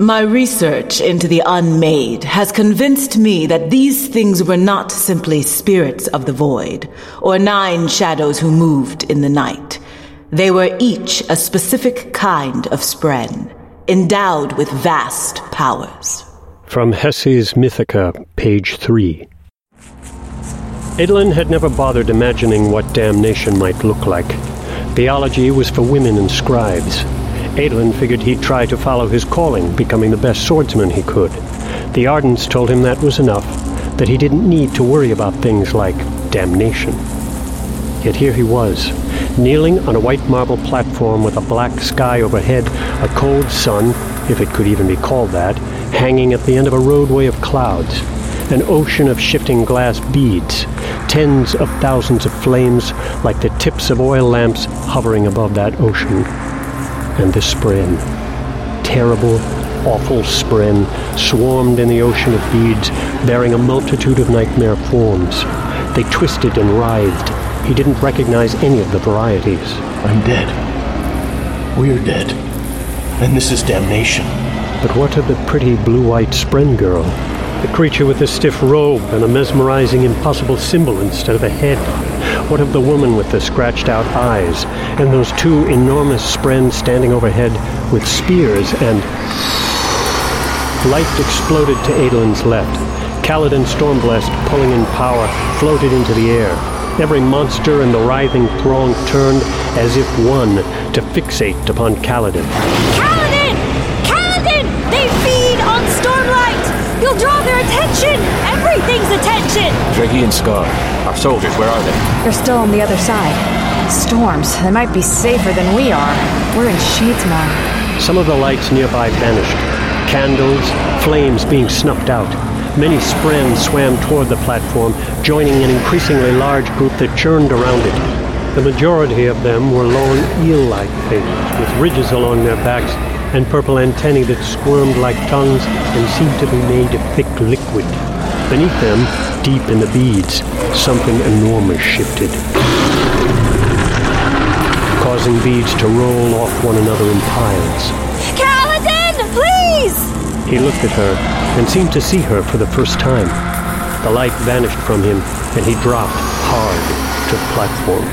My research into the unmade has convinced me that these things were not simply spirits of the void, or nine shadows who moved in the night. They were each a specific kind of spren, endowed with vast powers. From Hessi's Mythica, page 3. Adolin had never bothered imagining what damnation might look like. Theology was for women and scribes. Adolin figured he'd try to follow his calling, becoming the best swordsman he could. The Ardents told him that was enough, that he didn't need to worry about things like damnation. Yet here he was, kneeling on a white marble platform with a black sky overhead, a cold sun, if it could even be called that, hanging at the end of a roadway of clouds, an ocean of shifting glass beads, tens of thousands of flames like the tips of oil lamps hovering above that ocean and the spren. Terrible, awful spren swarmed in the ocean of beads, bearing a multitude of nightmare forms. They twisted and writhed. He didn't recognize any of the varieties. I'm dead. We're dead. And this is damnation. But what of the pretty blue-white spren girl? The creature with the stiff robe and a mesmerizing, impossible symbol instead of a head? What of the woman with the scratched out eyes, and those two enormous spren standing overhead with spears and. Light exploded to Adolin's left. Kaladin Stormblessed, pulling in power, floated into the air. Every monster in the writhing throng turned as if one to fixate upon! Kaladin! Attention! Drehy and Skar, our soldiers, where are they? They're still on the other side. Storms, they might be safer than we are. We're in Shadesmar. Some of the lights nearby vanished. Candles, flames being snuffed out. Many spren swam toward the platform, joining an increasingly large group that churned around it. The majority of them were long eel-like things, with ridges along their backs and purple antennae that squirmed like tongues and seemed to be made of thick liquid. Beneath them, deep in the beads, something enormous shifted, causing beads to roll off one another in piles. Kaladin! Please! He looked at her and seemed to see her for the first time. The light vanished from him, and he dropped hard to the platform.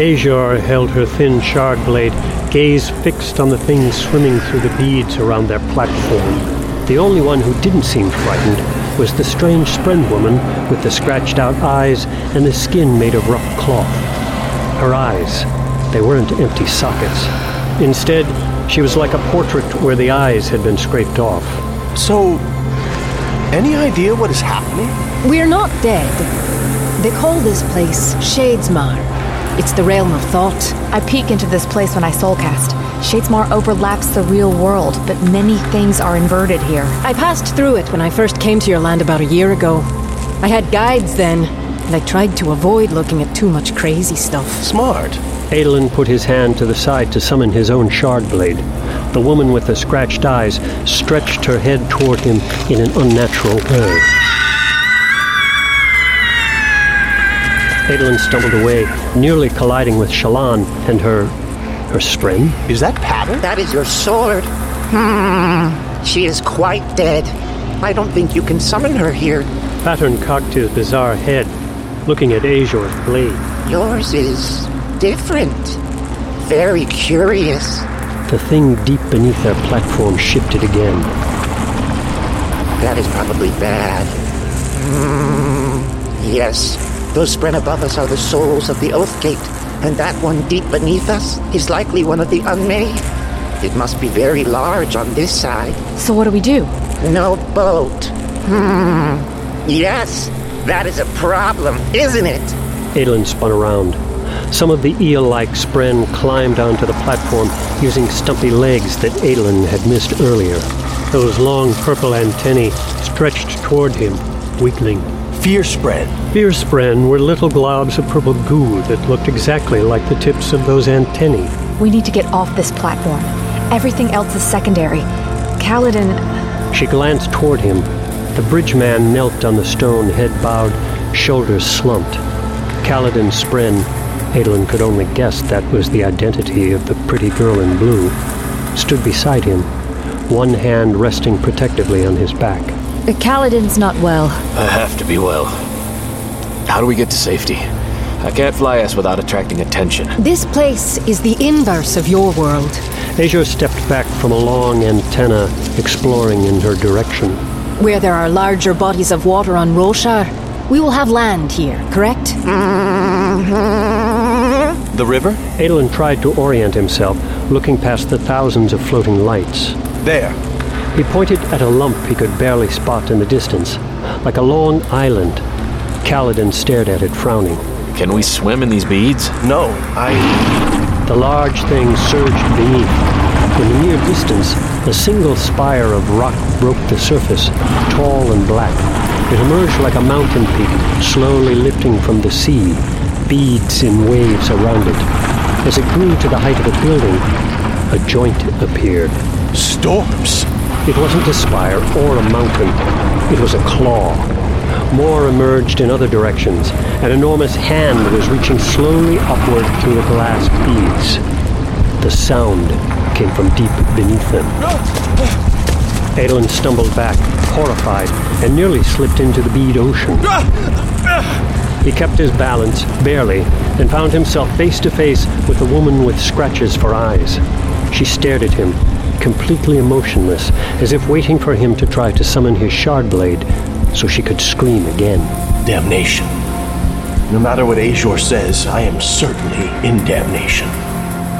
Azure held her thin shard blade, gaze fixed on the things swimming through the beads around their platform. The only one who didn't seem frightened was the strange spren woman with the scratched out eyes and the skin made of rough cloth. Her eyes, they weren't empty sockets. Instead, she was like a portrait where the eyes had been scraped off. So, any idea what is happening? We're not dead. They call this place Shadesmar. It's the realm of thought. I peek into this place when I soulcast. Shadesmar overlaps the real world, but many things are inverted here. I passed through it when I first came to your land about a year ago. I had guides then, and I tried to avoid looking at too much crazy stuff. Smart. Adolin put his hand to the side to summon his own shard blade. The woman with the scratched eyes stretched her head toward him in an unnatural way. Adolin stumbled away, nearly colliding with Shallan and her. her spren. Is that pattern? That is your sword. Hmm. She is quite dead. I don't think you can summon her here. Pattern cocked his bizarre head, looking at Azure's blade. Yours is different. Very curious. The thing deep beneath their platform shifted again. That is probably bad. Hmm. Yes, those spread above us are the souls of the Oath Gate, and that one deep beneath us is likely one of the unmade. It must be very large on this side. So what do we do? No boat. Hmm. Yes, that is a problem, isn't it? Adolin spun around. Some of the eel-like spren climbed onto the platform using stumpy legs that Adolin had missed earlier. Those long purple antennae stretched toward him, wiggling. Fear spread. Fear spren were little globs of purple goo that looked exactly like the tips of those antennae. We need to get off this platform. Everything else is secondary. Kaladin. She glanced toward him. The bridge man knelt on the stone, head bowed, shoulders slumped. Kaladin Spren, Adolin could only guess that was the identity of the pretty girl in blue, stood beside him, one hand resting protectively on his back. Kaladin's not well. I have to be well. How do we get to safety? I can't fly us without attracting attention. This place is the inverse of your world. Azure stepped back from a long antenna, exploring in her direction. Where there are larger bodies of water on Roshar, we will have land here, correct? The river? Adolin tried to orient himself, looking past the thousands of floating lights. There. He pointed at a lump he could barely spot in the distance, like a long island. Kaladin stared at it, frowning. Can we swim in these beads? No, I. The large thing surged beneath. In the near distance, a single spire of rock broke the surface, tall and black. It emerged like a mountain peak, slowly lifting from the sea, beads in waves around it. As it grew to the height of a building, a joint appeared. Storms. It wasn't a spire or a mountain. It was a claw. More emerged in other directions. An enormous hand was reaching slowly upward through the glass beads. The sound came from deep beneath them. Adolin stumbled back, horrified, and nearly slipped into the bead ocean. He kept his balance, barely, and found himself face to face with a woman with scratches for eyes. She stared at him, completely emotionless, as if waiting for him to try to summon his shard blade so she could scream again. Damnation. No matter what Azure says, I am certainly in damnation.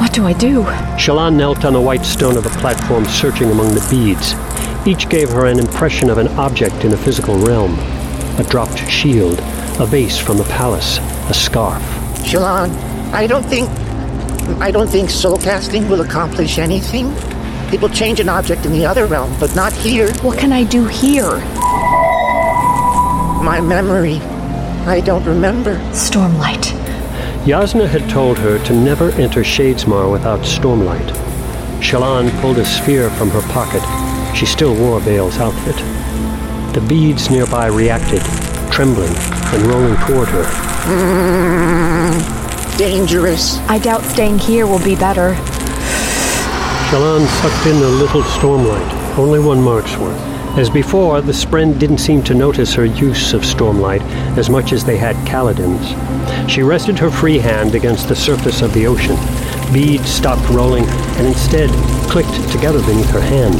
What do I do? Shallan knelt on the white stone of a platform, searching among the beads. Each gave her an impression of an object in the physical realm a dropped shield, a vase from the palace, a scarf. Shallan, I don't think. I don't think soul casting will accomplish anything. It will change an object in the other realm, but not here. What can I do here? My memory. I don't remember. Stormlight. Jasnah had told her to never enter Shadesmar without Stormlight. Shallan pulled a sphere from her pocket. She still wore Veil's outfit. The beads nearby reacted, trembling and rolling toward her. Hmm. Dangerous. I doubt staying here will be better. Shallan sucked in a little Stormlight, only one mark's worth. As before, the Spren didn't seem to notice her use of Stormlight as much as they had Kaladin's. She rested her free hand against the surface of the ocean. Beads stopped rolling and instead clicked together beneath her hand.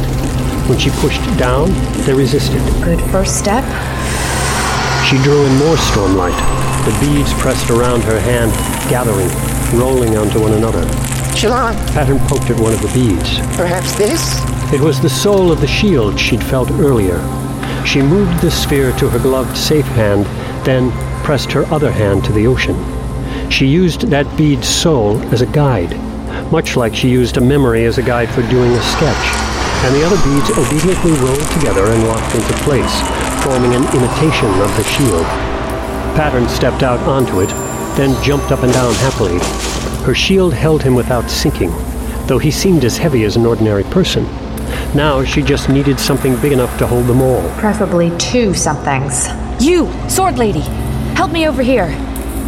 When she pushed down, they resisted. Good first step. She drew in more stormlight. The beads pressed around her hand, gathering, rolling onto one another. Shallan, Pattern poked at one of the beads. perhaps this? It was the soul of the shield she'd felt earlier. She moved the sphere to her gloved safe hand, then pressed her other hand to the ocean. She used that bead's soul as a guide, much like she used a memory as a guide for doing a sketch. And the other beads obediently rolled together and locked into place, forming an imitation of the shield. Pattern stepped out onto it, then jumped up and down happily. Her shield held him without sinking, though he seemed as heavy as an ordinary person. Now she just needed something big enough to hold them all. Preferably two somethings. You, Sword Lady, help me over here.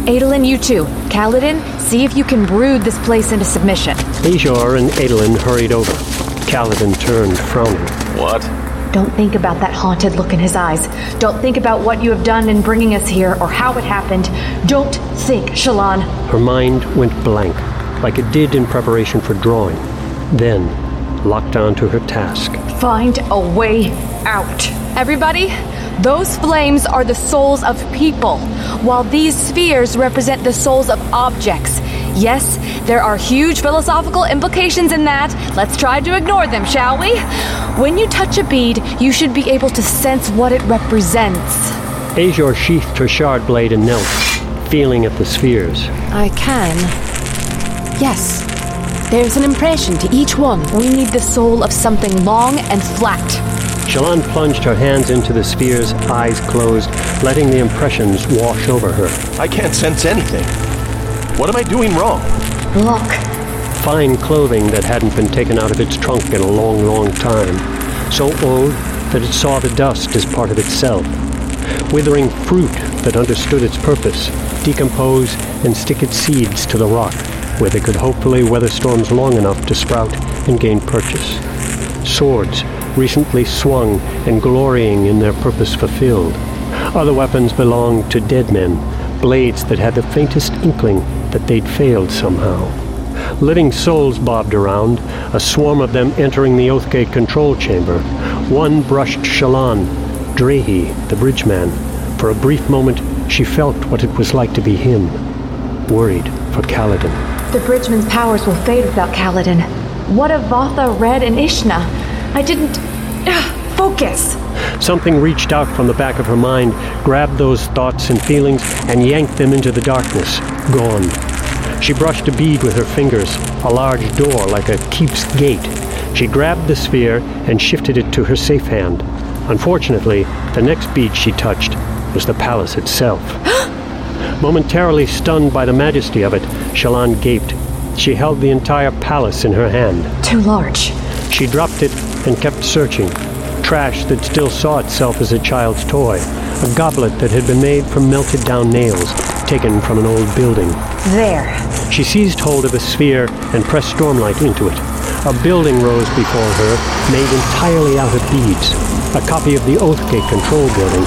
Adolin, you too. Kaladin, see if you can brood this place into submission. Azure and Adolin hurried over. Kaladin turned, frowning. What? Don't think about that haunted look in his eyes. Don't think about what you have done in bringing us here or how it happened. Don't think, Shallan. Her mind went blank, like it did in preparation for drawing. Then, locked onto her task. Find a way out. Everybody, those flames are the souls of people, while these spheres represent the souls of objects. Yes, there are huge philosophical implications in that. Let's try to ignore them, shall we? When you touch a bead, you should be able to sense what it represents. Azure sheathed her shard blade and knelt, feeling at the spheres. I can. Yes. There's an impression to each one. We need the soul of something long and flat. Shallan plunged her hands into the spheres, eyes closed, letting the impressions wash over her. I can't sense anything. What am I doing wrong? Look, Fine clothing that hadn't been taken out of its trunk in a long, long time. So old that it saw the dust as part of itself. Withering fruit that understood its purpose, decompose and stick its seeds to the rock, where they could hopefully weather storms long enough to sprout and gain purchase. swords, recently swung and glorying in their purpose fulfilled. Other weapons belonged to dead men, blades that had the faintest inkling that they'd failed somehow. Living souls bobbed around, a swarm of them entering the Oathgate control chamber. One brushed Shallan, Drehy, the bridgeman. For a brief moment, she felt what it was like to be him, worried for Kaladin. The bridgeman's powers will fade without Kaladin. What of Vathah, Red, and Ishna? I didn't. Focus! Something reached out from the back of her mind, grabbed those thoughts and feelings, and yanked them into the darkness. Gone. She brushed a bead with her fingers, a large door like a keep's gate. She grabbed the sphere and shifted it to her safe hand. Unfortunately, the next bead she touched was the palace itself. Momentarily stunned by the majesty of it, Shallan gaped. She held the entire palace in her hand. Too large. She dropped it and kept searching. Trash that still saw itself as a child's toy. A goblet that had been made from melted down nails, taken from an old building. There. She seized hold of a sphere and pressed Stormlight into it. A building rose before her, made entirely out of beads. A copy of the Oathgate control building.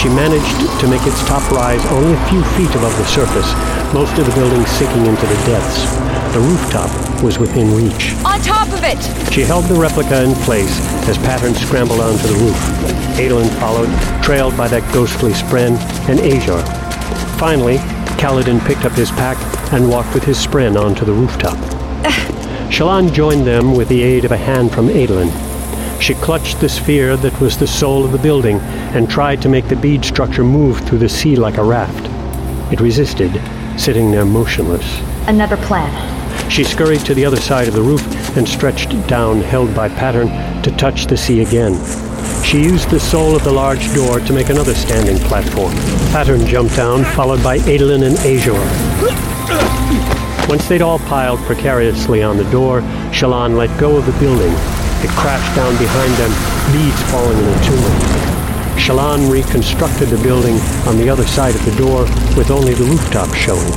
She managed to make its top rise only a few feet above the surface, most of the building sinking into the depths. The rooftop was within reach. On top of it! She held the replica in place as Pattern scrambled onto the roof. Adolin followed, trailed by that ghostly Spren and Azure. Finally, Kaladin picked up his pack and walked with his Spren onto the rooftop. Shallan joined them with the aid of a hand from Adolin. She clutched the sphere that was the soul of the building and tried to make the bead structure move through the sea like a raft. It resisted, sitting there motionless. Another plan. She scurried to the other side of the roof and stretched down, held by Pattern, to touch the sea again. She used the sole of the large door to make another standing platform. Pattern jumped down, followed by Adolin and Azure. Once they'd all piled precariously on the door, Shallan let go of the building. It crashed down behind them, beads falling in a tumult. Shallan reconstructed the building on the other side of the door with only the rooftop showing.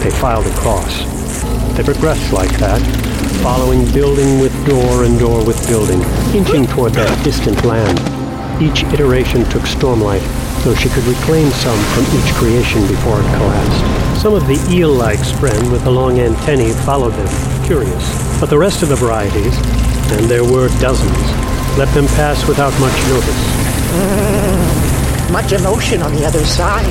They filed across. They progressed like that, following building with door and door with building, inching toward that distant land. Each iteration took Stormlight, though she could reclaim some from each creation before it collapsed. Some of the eel-like spren with the long antennae followed them, curious. But the rest of the varieties, and there were dozens, let them pass without much notice. Much emotion on the other side.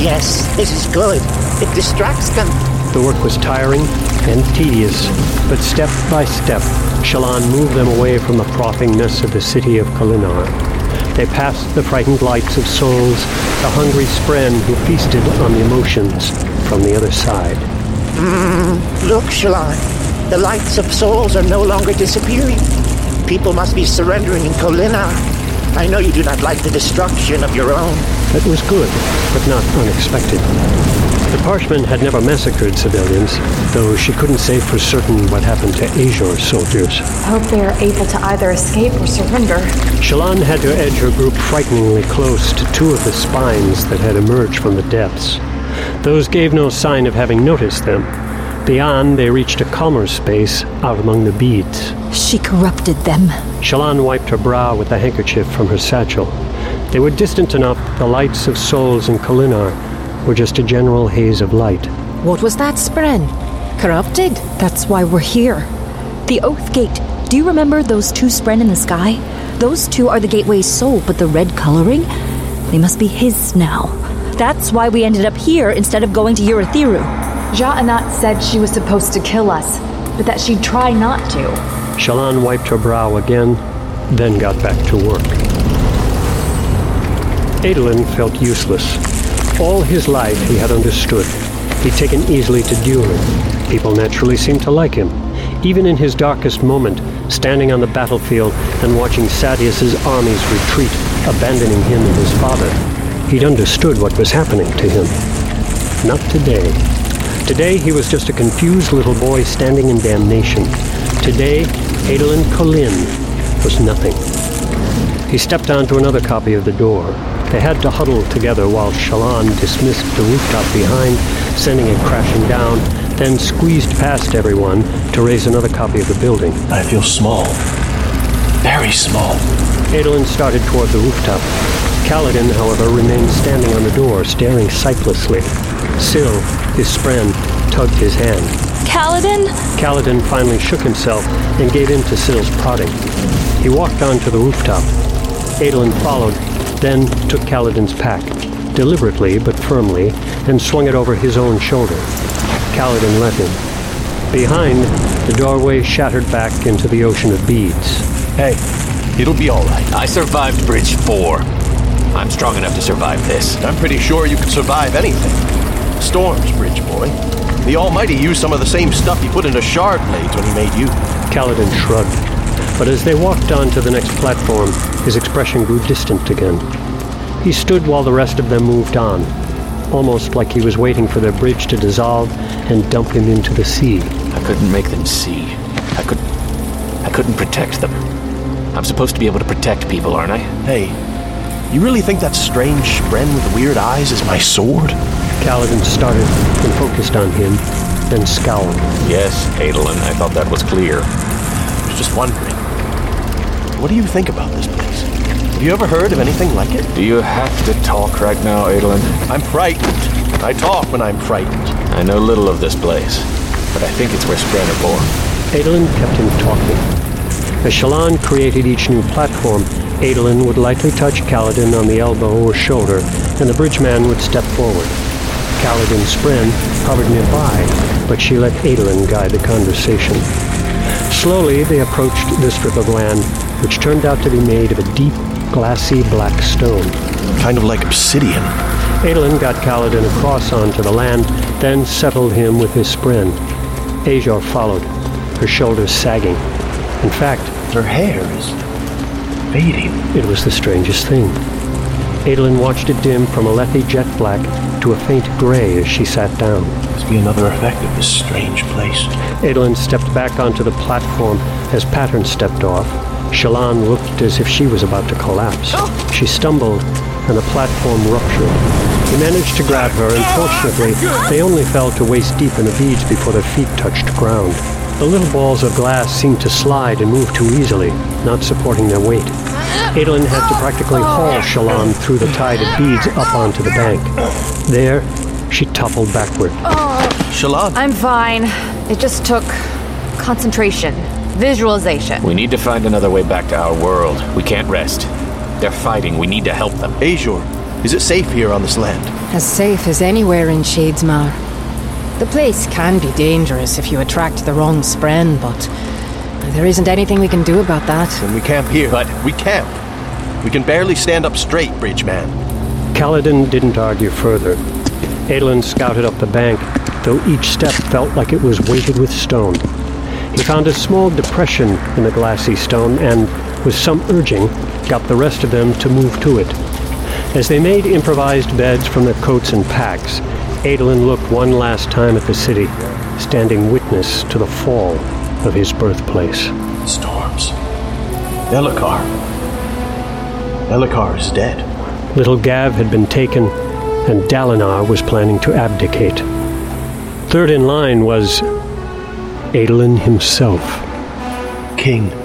Yes, this is good. It distracts them. The work was tiring and tedious, but step by step, Shallan moved them away from the frothingness of the city of Kholinar. They passed the frightened lights of souls, the hungry spren who feasted on the emotions from the other side. Mm, look, Shallan. The lights of souls are no longer disappearing. People must be surrendering in Kholinar. I know you do not like the destruction of your own. That was good, but not unexpected. The Parshmen had never massacred civilians, though she couldn't say for certain what happened to Azure soldiers. I hope they are able to either escape or surrender. Shallan had to edge her group frighteningly close to two of the spines that had emerged from the depths. Those gave no sign of having noticed them. Beyond, they reached a calmer space out among the beads. She corrupted them. Shallan wiped her brow with a handkerchief from her satchel. They were distant enough, the lights of souls in Kholinar were just a general haze of light. What was that, Spren? Corrupted? That's why we're here. The Oath Gate. Do you remember those two spren in the sky? Those two are the gateway's soul, but the red coloring? They must be his now. That's why we ended up here instead of going to Urithiru. Sja-anat said she was supposed to kill us, but that she'd try not to. Shallan wiped her brow again, then got back to work. Adolin felt useless. All his life he had understood. He'd taken easily to dueling. People naturally seemed to like him. Even in his darkest moment, standing on the battlefield and watching Sadeas's armies retreat, abandoning him and his father, he'd understood what was happening to him. Not today. Today he was just a confused little boy standing in damnation. Today, Adolin Kholin was nothing. He stepped onto another copy of the door. They had to huddle together while Shallan dismissed the rooftop behind, sending it crashing down, then squeezed past everyone to raise another copy of the building. I feel small. Very small. Adolin started toward the rooftop. Kaladin, however, remained standing on the door, staring sightlessly. Syl, his friend, tugged his hand. Kaladin? Kaladin finally shook himself and gave in to Syl's prodding. He walked onto the rooftop. Adolin followed, then took Kaladin's pack, deliberately but firmly, and swung it over his own shoulder. Kaladin let him. Behind, the doorway shattered back into the ocean of beads. Hey, it'll be all right. I survived Bridge 4. I'm strong enough to survive this. I'm pretty sure you could survive anything. Storms, Bridge Boy. The Almighty used some of the same stuff he put into shard blades when he made you. Kaladin shrugged. But as they walked on to the next platform, his expression grew distant again. He stood while the rest of them moved on, almost like he was waiting for their bridge to dissolve and dump him into the sea. I couldn't make them see. I could. I couldn't protect them. I'm supposed to be able to protect people, aren't I? Hey, you really think that strange spren with weird eyes is my sword? Kaladin started and focused on him, then scowled. Yes, Adolin, I thought that was clear. I was just wondering. What do you think about this place? Have you ever heard of anything like it? Do you have to talk right now, Adolin? I'm frightened. I talk when I'm frightened. I know little of this place, but I think it's where Spren are born. Adolin kept him talking. As Shallan created each new platform, Adolin would lightly touch Kaladin on the elbow or shoulder, and the bridgeman would step forward. Kaladin's spren hovered nearby, but she let Adolin guide the conversation. Slowly, they approached the strip of land, which turned out to be made of a deep, glassy black stone. Kind of like obsidian. Adolin got Kaladin across onto the land, then settled him with his spren. Azure followed, her shoulders sagging. In fact, her hair is fading. It was the strangest thing. Adolin watched it dim from Alethi jet black to a faint gray as she sat down. Must be another effect of this strange place. Adolin stepped back onto the platform as Pattern stepped off. Shallan looked as if she was about to collapse. Oh. She stumbled, and the platform ruptured. He managed to grab her, and fortunately, oh, they only fell to waist deep in the beads before their feet touched ground. The little balls of glass seemed to slide and move too easily, not supporting their weight. Adolin had to practically oh. haul Shallan through the tide of beads up onto the bank. There, she toppled backward. Shallan! I'm fine. It just took concentration, visualization. We need to find another way back to our world. We can't rest. They're fighting. We need to help them. Azure, is it safe here on this land? As safe as anywhere in Shadesmar. The place can be dangerous if you attract the wrong spren, but there isn't anything we can do about that. Then we camp here. But we camp. We can barely stand up straight, bridge man. Kaladin didn't argue further. Adolin scouted up the bank, though each step felt like it was weighted with stone. He found a small depression in the glassy stone and, with some urging, got the rest of them to move to it. As they made improvised beds from their coats and packs, Adolin looked one last time at the city, standing witness to the fall of his birthplace. Storms. Elhokar. Elhokar is dead. Little Gav had been taken, and Dalinar was planning to abdicate. Third in line was Adolin himself. King